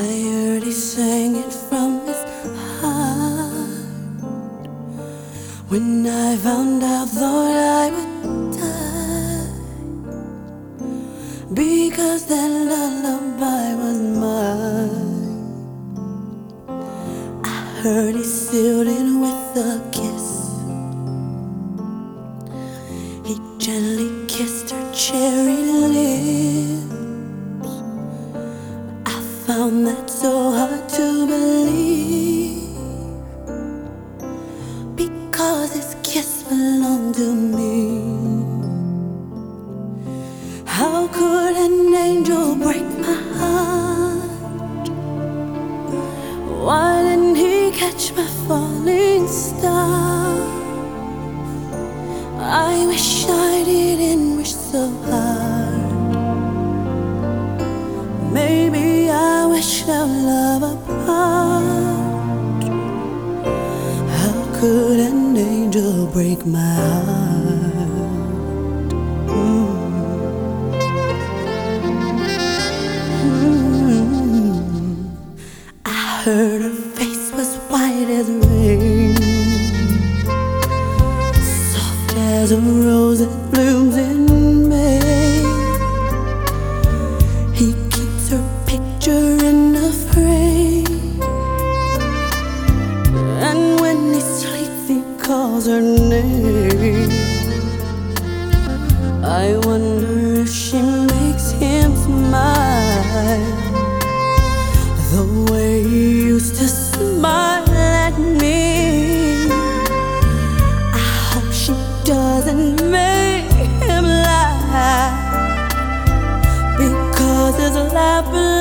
I heard he sang it from his heart. When I found out, thought I would die. Because that lullaby was mine. I heard he sealed it with a kiss. He gently kissed her cherry lips. Angel break my heart? Why didn't he catch my falling star? I wish I didn't wish so hard. Maybe I wish our love apart. How could an angel break my heart? Heard her face was white as rain, soft as a rose that blooms in May. He keeps her picture in a frame, and when he sleeps, he calls her name. I wonder if she makes him smile the way he used to smile at me. I hope she doesn't make him laugh because his laugh.